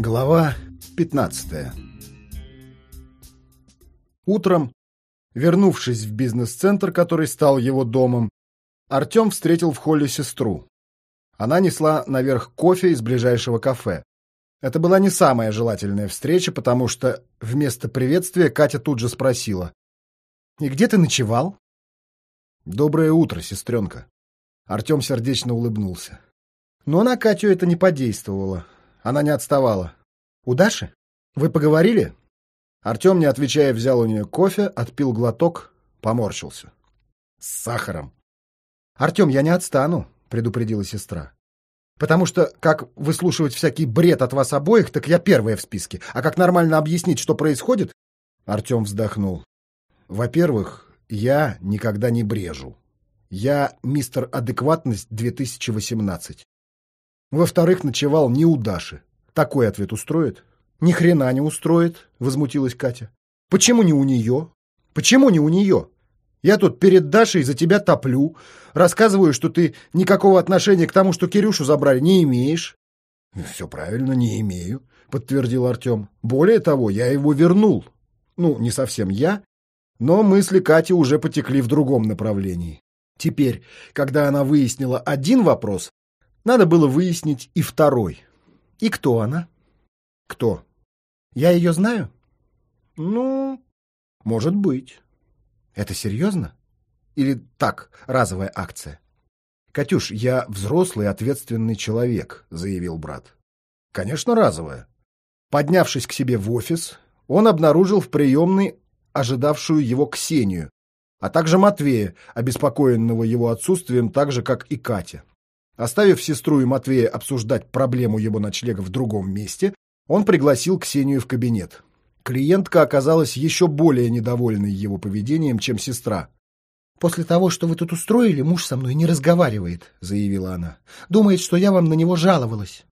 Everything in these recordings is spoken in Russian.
Глава 15 Утром, вернувшись в бизнес-центр, который стал его домом, Артем встретил в холле сестру. Она несла наверх кофе из ближайшего кафе. Это была не самая желательная встреча, потому что вместо приветствия Катя тут же спросила. «И где ты ночевал?» «Доброе утро, сестренка». Артем сердечно улыбнулся. Но на Катю это не подействовало. Она не отставала. «У Даши? Вы поговорили?» Артем, не отвечая, взял у нее кофе, отпил глоток, поморщился. «С сахаром». «Артем, я не отстану», — предупредила сестра. «Потому что, как выслушивать всякий бред от вас обоих, так я первая в списке. А как нормально объяснить, что происходит?» Артем вздохнул. «Во-первых, я никогда не брежу. Я мистер Адекватность 2018. Во-вторых, ночевал не у Даши. Такой ответ устроит? Ни хрена не устроит, возмутилась Катя. Почему не у нее? Почему не у нее? Я тут перед Дашей за тебя топлю, рассказываю, что ты никакого отношения к тому, что Кирюшу забрали, не имеешь. Все правильно, не имею, подтвердил Артем. Более того, я его вернул. Ну, не совсем я, но мысли Кати уже потекли в другом направлении. Теперь, когда она выяснила один вопрос, надо было выяснить и второй. И кто она? Кто? Я ее знаю? Ну, может быть. Это серьезно? Или так, разовая акция? Катюш, я взрослый ответственный человек, заявил брат. Конечно, разовая. Поднявшись к себе в офис, он обнаружил в приемной ожидавшую его Ксению, а также Матвея, обеспокоенного его отсутствием так же, как и Катя. Оставив сестру и Матвея обсуждать проблему его ночлега в другом месте, он пригласил Ксению в кабинет. Клиентка оказалась еще более недовольной его поведением, чем сестра. «После того, что вы тут устроили, муж со мной не разговаривает», — заявила она. «Думает, что я вам на него жаловалась».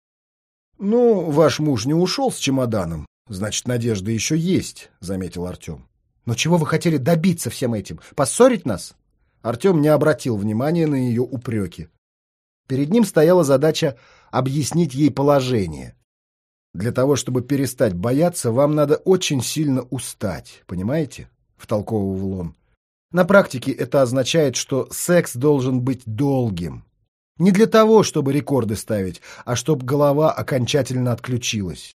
«Ну, ваш муж не ушел с чемоданом. Значит, надежда еще есть», — заметил Артем. «Но чего вы хотели добиться всем этим? Поссорить нас?» Артем не обратил внимания на ее упреки. Перед ним стояла задача объяснить ей положение. Для того, чтобы перестать бояться, вам надо очень сильно устать, понимаете? Втолковывал он. На практике это означает, что секс должен быть долгим. Не для того, чтобы рекорды ставить, а чтобы голова окончательно отключилась.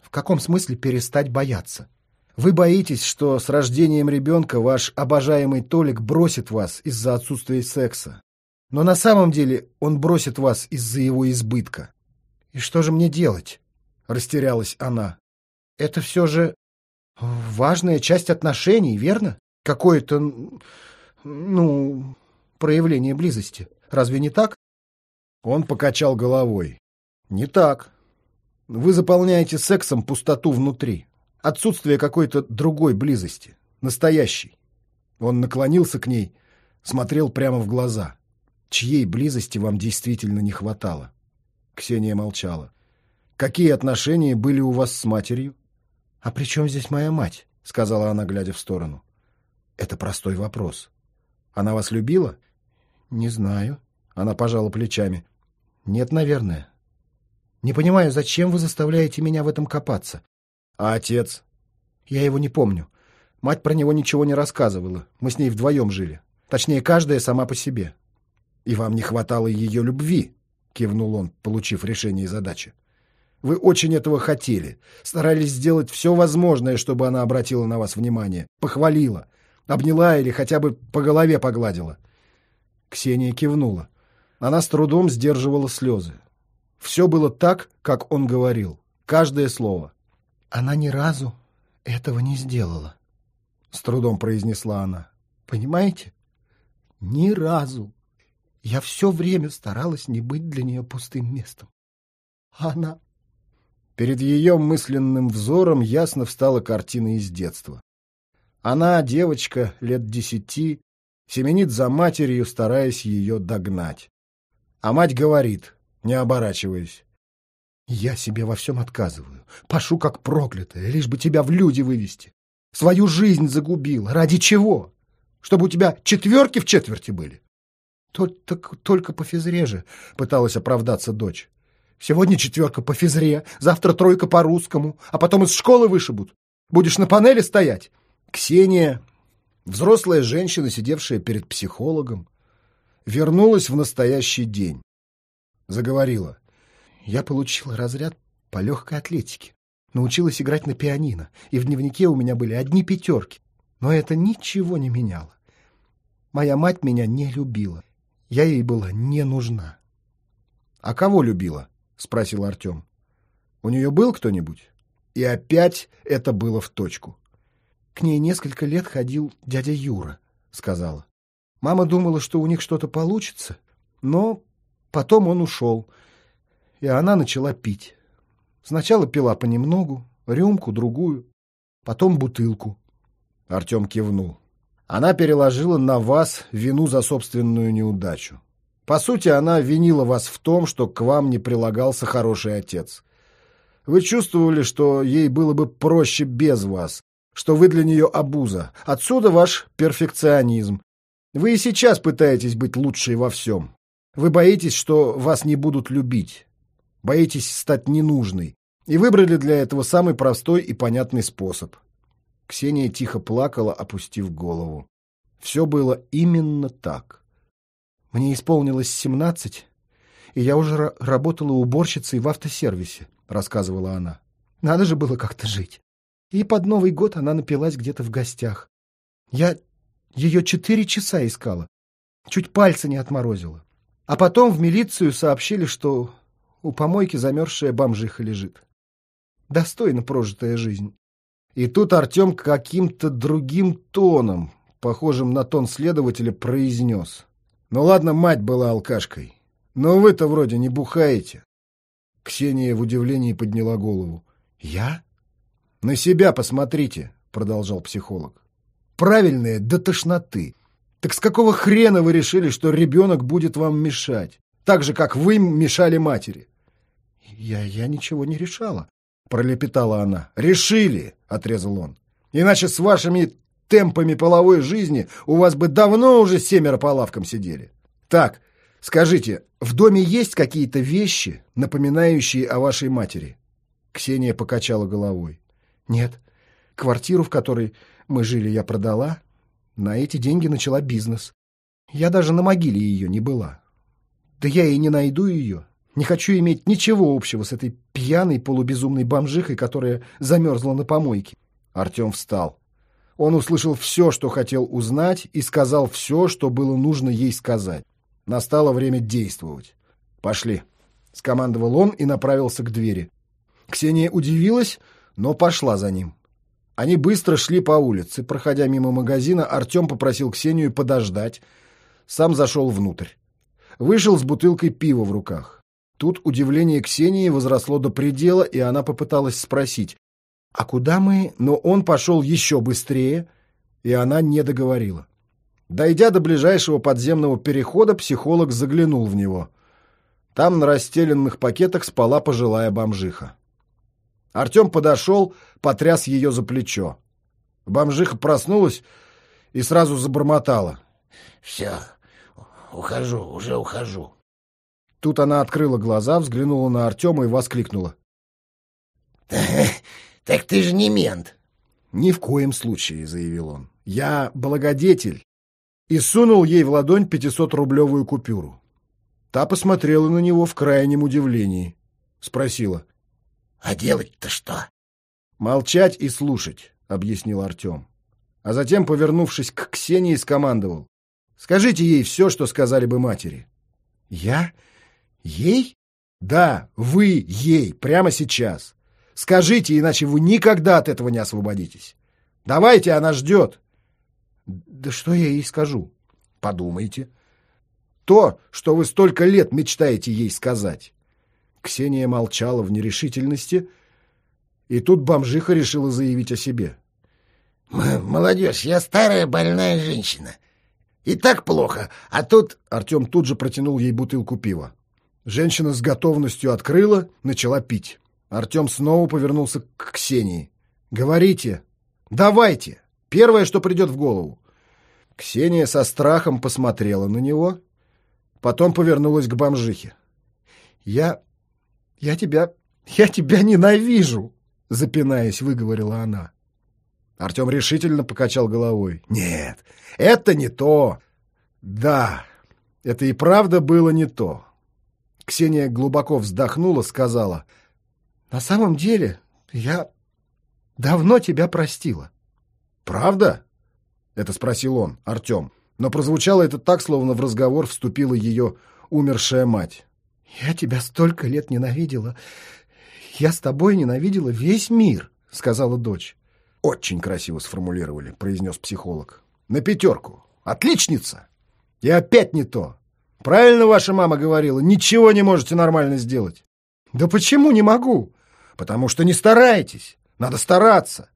В каком смысле перестать бояться? Вы боитесь, что с рождением ребенка ваш обожаемый Толик бросит вас из-за отсутствия секса. Но на самом деле он бросит вас из-за его избытка. И что же мне делать? Растерялась она. Это все же важная часть отношений, верно? Какое-то, ну, проявление близости. Разве не так? Он покачал головой. Не так. Вы заполняете сексом пустоту внутри. Отсутствие какой-то другой близости. Настоящей. Он наклонился к ней, смотрел прямо в глаза. Чьей близости вам действительно не хватало? Ксения молчала. Какие отношения были у вас с матерью? А при чем здесь моя мать? Сказала она, глядя в сторону. Это простой вопрос. Она вас любила? Не знаю. Она пожала плечами. Нет, наверное. Не понимаю, зачем вы заставляете меня в этом копаться? А отец? Я его не помню. Мать про него ничего не рассказывала. Мы с ней вдвоем жили. Точнее, каждая сама по себе. «И вам не хватало ее любви», — кивнул он, получив решение задачи. «Вы очень этого хотели, старались сделать все возможное, чтобы она обратила на вас внимание, похвалила, обняла или хотя бы по голове погладила». Ксения кивнула. Она с трудом сдерживала слезы. Все было так, как он говорил, каждое слово. «Она ни разу этого не сделала», — с трудом произнесла она. «Понимаете? Ни разу». Я все время старалась не быть для нее пустым местом. А она... Перед ее мысленным взором ясно встала картина из детства. Она, девочка, лет десяти, семенит за матерью, стараясь ее догнать. А мать говорит, не оборачиваясь, «Я себе во всем отказываю, пошу как проклятая, лишь бы тебя в люди вывести. Свою жизнь загубила. Ради чего? Чтобы у тебя четверки в четверти были?» Только, только по физре же, пыталась оправдаться дочь. Сегодня четверка по физре, завтра тройка по русскому, а потом из школы вышибут. Будешь на панели стоять?» Ксения, взрослая женщина, сидевшая перед психологом, вернулась в настоящий день. Заговорила. «Я получила разряд по легкой атлетике. Научилась играть на пианино, и в дневнике у меня были одни пятерки. Но это ничего не меняло. Моя мать меня не любила. Я ей была не нужна. — А кого любила? — спросил Артем. — У нее был кто-нибудь? И опять это было в точку. — К ней несколько лет ходил дядя Юра, — сказала. Мама думала, что у них что-то получится, но потом он ушел, и она начала пить. Сначала пила понемногу, рюмку, другую, потом бутылку. Артем кивнул. Она переложила на вас вину за собственную неудачу. По сути, она винила вас в том, что к вам не прилагался хороший отец. Вы чувствовали, что ей было бы проще без вас, что вы для нее обуза. Отсюда ваш перфекционизм. Вы и сейчас пытаетесь быть лучшей во всем. Вы боитесь, что вас не будут любить. Боитесь стать ненужной и выбрали для этого самый простой и понятный способ. Ксения тихо плакала, опустив голову. Все было именно так. Мне исполнилось семнадцать, и я уже работала уборщицей в автосервисе, рассказывала она. Надо же было как-то жить. И под Новый год она напилась где-то в гостях. Я ее четыре часа искала, чуть пальцы не отморозила. А потом в милицию сообщили, что у помойки замерзшая бомжиха лежит достойно прожитая жизнь. И тут Артем каким-то другим тоном, похожим на тон следователя, произнес. «Ну ладно, мать была алкашкой, но вы-то вроде не бухаете». Ксения в удивлении подняла голову. «Я?» «На себя посмотрите», — продолжал психолог. «Правильные до тошноты. Так с какого хрена вы решили, что ребенок будет вам мешать? Так же, как вы мешали матери?» «Я, я ничего не решала», — пролепетала она. «Решили!» — отрезал он. «Иначе с вашими темпами половой жизни у вас бы давно уже семеро по лавкам сидели. Так, скажите, в доме есть какие-то вещи, напоминающие о вашей матери?» Ксения покачала головой. «Нет. Квартиру, в которой мы жили, я продала. На эти деньги начала бизнес. Я даже на могиле ее не была. Да я и не найду ее. Не хочу иметь ничего общего с этой пьяной полубезумной бомжихой, которая замерзла на помойке. Артем встал. Он услышал все, что хотел узнать, и сказал все, что было нужно ей сказать. Настало время действовать. «Пошли», — скомандовал он и направился к двери. Ксения удивилась, но пошла за ним. Они быстро шли по улице. Проходя мимо магазина, Артем попросил Ксению подождать. Сам зашел внутрь. Вышел с бутылкой пива в руках. Тут удивление Ксении возросло до предела, и она попыталась спросить, «А куда мы?» Но он пошел еще быстрее, и она не договорила. Дойдя до ближайшего подземного перехода, психолог заглянул в него. Там на расстеленных пакетах спала пожилая бомжиха. Артем подошел, потряс ее за плечо. Бомжиха проснулась и сразу забормотала. «Все, ухожу, уже ухожу». Тут она открыла глаза, взглянула на Артема и воскликнула. «Так ты же не мент!» «Ни в коем случае», — заявил он. «Я благодетель». И сунул ей в ладонь пятисотрублевую купюру. Та посмотрела на него в крайнем удивлении. Спросила. «А делать-то что?» «Молчать и слушать», — объяснил Артем. А затем, повернувшись к Ксении, скомандовал. «Скажите ей все, что сказали бы матери». «Я?» Ей? Да, вы ей, прямо сейчас. Скажите, иначе вы никогда от этого не освободитесь. Давайте, она ждет. Да что я ей скажу? Подумайте. То, что вы столько лет мечтаете ей сказать. Ксения молчала в нерешительности, и тут бомжиха решила заявить о себе. «Молодежь, я старая больная женщина. И так плохо, а тут...» Артем тут же протянул ей бутылку пива. Женщина с готовностью открыла, начала пить. Артем снова повернулся к Ксении. «Говорите! Давайте! Первое, что придет в голову!» Ксения со страхом посмотрела на него, потом повернулась к бомжихе. «Я... Я тебя... я тебя ненавижу!» Запинаясь, выговорила она. Артем решительно покачал головой. «Нет, это не то. Да, это и правда было не то». Ксения глубоко вздохнула, сказала. «На самом деле, я давно тебя простила». «Правда?» — это спросил он, Артем. Но прозвучало это так, словно в разговор вступила ее умершая мать. «Я тебя столько лет ненавидела. Я с тобой ненавидела весь мир», — сказала дочь. «Очень красиво сформулировали», — произнес психолог. «На пятерку. Отличница! И опять не то. Правильно ваша мама говорила, ничего не можете нормально сделать». «Да почему не могу?» «Потому что не стараетесь. Надо стараться».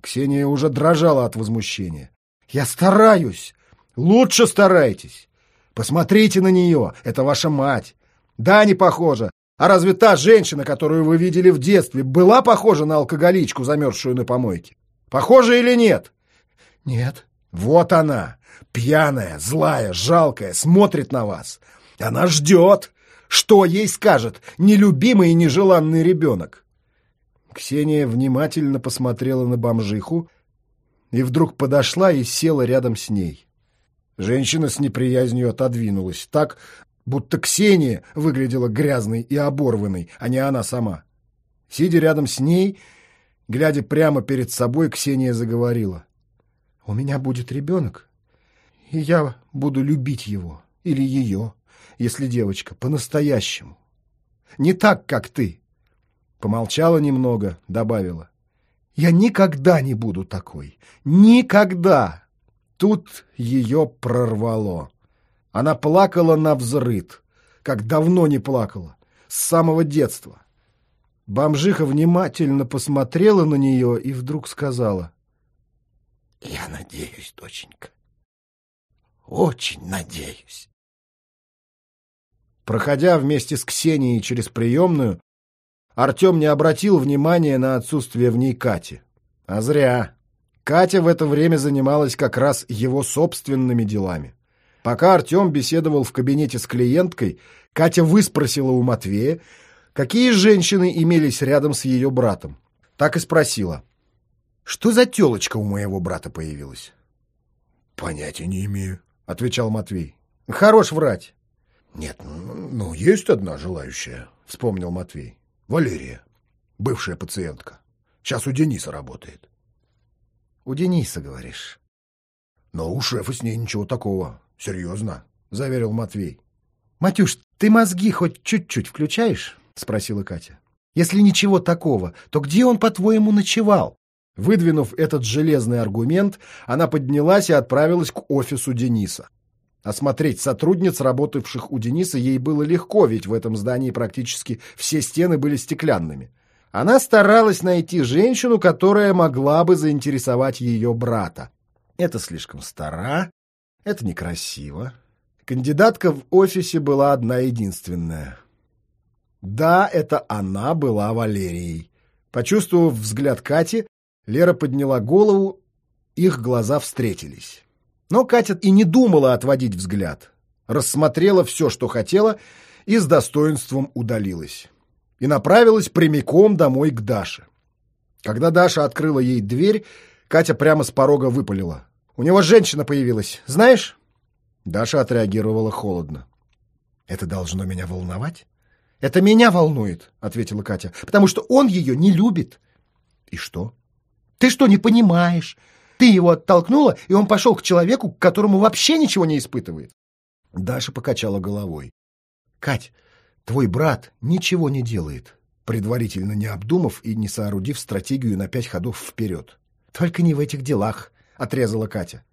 Ксения уже дрожала от возмущения. «Я стараюсь. Лучше старайтесь. Посмотрите на нее. Это ваша мать. Да, не похожа. А разве та женщина, которую вы видели в детстве, была похожа на алкоголичку, замерзшую на помойке? Похожа или нет? Нет. Вот она, пьяная, злая, жалкая, смотрит на вас. Она ждет. Что ей скажет нелюбимый и нежеланный ребенок? Ксения внимательно посмотрела на бомжиху и вдруг подошла и села рядом с ней. Женщина с неприязнью отодвинулась, так, будто Ксения выглядела грязной и оборванной, а не она сама. Сидя рядом с ней, глядя прямо перед собой, Ксения заговорила. «У меня будет ребенок, и я буду любить его или ее, если девочка, по-настоящему. Не так, как ты». Помолчала немного, добавила. «Я никогда не буду такой. Никогда!» Тут ее прорвало. Она плакала на взрыд, как давно не плакала, с самого детства. Бомжиха внимательно посмотрела на нее и вдруг сказала. — Я надеюсь, доченька, очень надеюсь. Проходя вместе с Ксенией через приемную, Артем не обратил внимания на отсутствие в ней Кати. А зря. Катя в это время занималась как раз его собственными делами. Пока Артем беседовал в кабинете с клиенткой, Катя выспросила у Матвея, какие женщины имелись рядом с ее братом. Так и спросила. «Что за телочка у моего брата появилась?» «Понятия не имею», — отвечал Матвей. «Хорош врать». «Нет, ну, есть одна желающая», — вспомнил Матвей. «Валерия, бывшая пациентка. Сейчас у Дениса работает». У Дениса, говоришь? Но у шефа с ней ничего такого. Серьезно, — заверил Матвей. Матюш, ты мозги хоть чуть-чуть включаешь? — спросила Катя. Если ничего такого, то где он, по-твоему, ночевал? Выдвинув этот железный аргумент, она поднялась и отправилась к офису Дениса. Осмотреть сотрудниц, работавших у Дениса, ей было легко, ведь в этом здании практически все стены были стеклянными. Она старалась найти женщину, которая могла бы заинтересовать ее брата. Это слишком стара, это некрасиво. Кандидатка в офисе была одна единственная. Да, это она была Валерией. Почувствовав взгляд Кати, Лера подняла голову, их глаза встретились. Но Катя и не думала отводить взгляд. Рассмотрела все, что хотела, и с достоинством удалилась и направилась прямиком домой к Даше. Когда Даша открыла ей дверь, Катя прямо с порога выпалила. «У него женщина появилась, знаешь?» Даша отреагировала холодно. «Это должно меня волновать?» «Это меня волнует», — ответила Катя, «потому что он ее не любит». «И что?» «Ты что, не понимаешь? Ты его оттолкнула, и он пошел к человеку, к которому вообще ничего не испытывает». Даша покачала головой. «Кать, Твой брат ничего не делает, предварительно не обдумав и не соорудив стратегию на пять ходов вперед. Только не в этих делах, — отрезала Катя.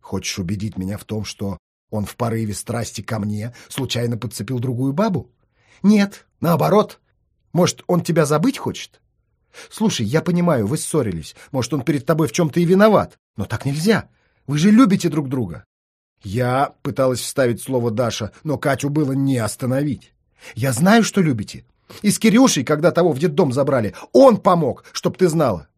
Хочешь убедить меня в том, что он в порыве страсти ко мне случайно подцепил другую бабу? Нет, наоборот. Может, он тебя забыть хочет? Слушай, я понимаю, вы ссорились. Может, он перед тобой в чем-то и виноват. Но так нельзя. Вы же любите друг друга. Я пыталась вставить слово Даша, но Катю было не остановить. Я знаю, что любите. И с Кирюшей, когда того в детдом забрали, он помог, чтоб ты знала.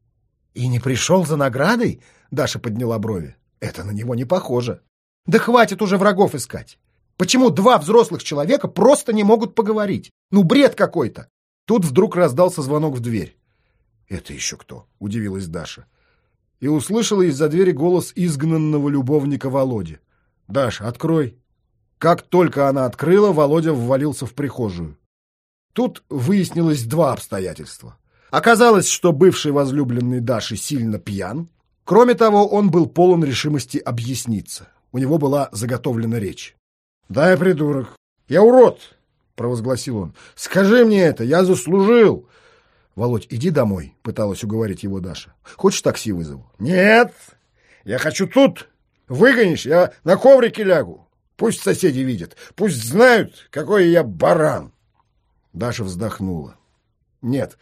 И не пришел за наградой? Даша подняла брови. Это на него не похоже. Да хватит уже врагов искать. Почему два взрослых человека просто не могут поговорить? Ну, бред какой-то. Тут вдруг раздался звонок в дверь. «Это еще кто?» — удивилась Даша. И услышала из-за двери голос изгнанного любовника Володи. «Даша, открой!» Как только она открыла, Володя ввалился в прихожую. Тут выяснилось два обстоятельства. Оказалось, что бывший возлюбленный Даши сильно пьян. Кроме того, он был полон решимости объясниться. У него была заготовлена речь. «Да, я придурок. Я урод!» — провозгласил он. «Скажи мне это, я заслужил!» «Володь, иди домой», — пыталась уговорить его Даша. «Хочешь такси вызову?» «Нет! Я хочу тут! Выгонишь, я на коврике лягу. Пусть соседи видят, пусть знают, какой я баран!» Даша вздохнула. «Нет,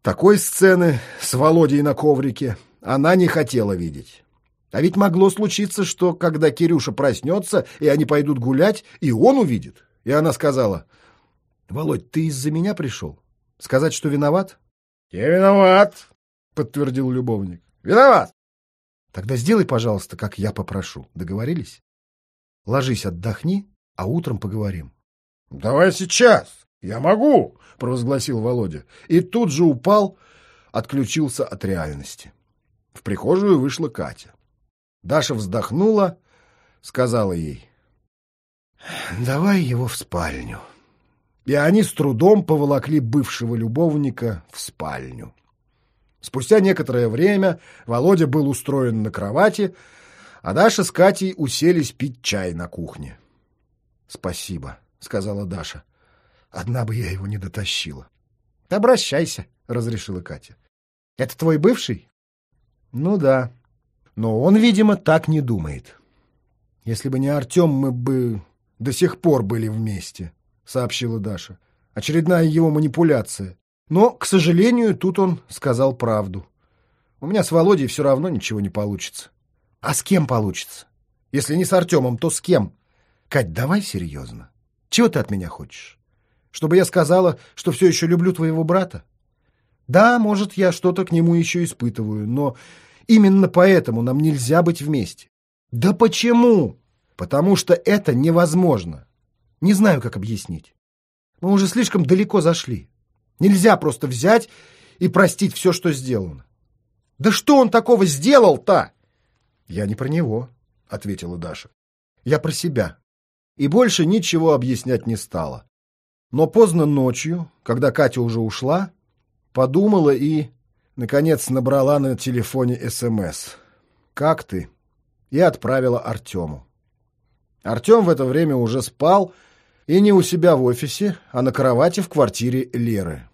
такой сцены с Володей на коврике она не хотела видеть. А ведь могло случиться, что когда Кирюша проснется, и они пойдут гулять, и он увидит. И она сказала, «Володь, ты из-за меня пришел? Сказать, что виноват?» «Я виноват», — подтвердил любовник. «Виноват». «Тогда сделай, пожалуйста, как я попрошу. Договорились? Ложись, отдохни, а утром поговорим». «Давай сейчас. Я могу», — провозгласил Володя. И тут же упал, отключился от реальности. В прихожую вышла Катя. Даша вздохнула, сказала ей. «Давай его в спальню». И они с трудом поволокли бывшего любовника в спальню. Спустя некоторое время Володя был устроен на кровати, а Даша с Катей уселись пить чай на кухне. «Спасибо», — сказала Даша. «Одна бы я его не дотащила». «Обращайся», — разрешила Катя. «Это твой бывший?» «Ну да», но он, видимо, так не думает. Если бы не Артем, мы бы до сих пор были вместе, сообщила Даша. Очередная его манипуляция. Но, к сожалению, тут он сказал правду. У меня с Володей все равно ничего не получится. А с кем получится? Если не с Артемом, то с кем? Кать, давай серьезно. Чего ты от меня хочешь? Чтобы я сказала, что все еще люблю твоего брата? Да, может, я что-то к нему еще испытываю, но Именно поэтому нам нельзя быть вместе. Да почему? Потому что это невозможно. Не знаю, как объяснить. Мы уже слишком далеко зашли. Нельзя просто взять и простить все, что сделано. Да что он такого сделал-то? Я не про него, ответила Даша. Я про себя. И больше ничего объяснять не стала. Но поздно ночью, когда Катя уже ушла, подумала и Наконец набрала на телефоне СМС. «Как ты?» И отправила Артему. Артем в это время уже спал, и не у себя в офисе, а на кровати в квартире Леры.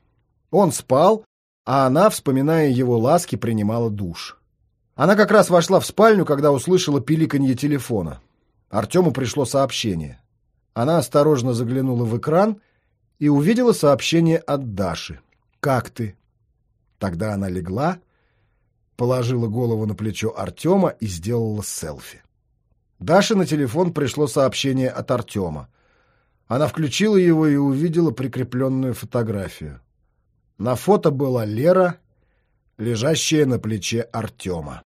Он спал, а она, вспоминая его ласки, принимала душ. Она как раз вошла в спальню, когда услышала пиликанье телефона. Артему пришло сообщение. Она осторожно заглянула в экран и увидела сообщение от Даши. «Как ты? Тогда она легла, положила голову на плечо Артема и сделала селфи. Даше на телефон пришло сообщение от Артема. Она включила его и увидела прикрепленную фотографию. На фото была Лера, лежащая на плече Артема.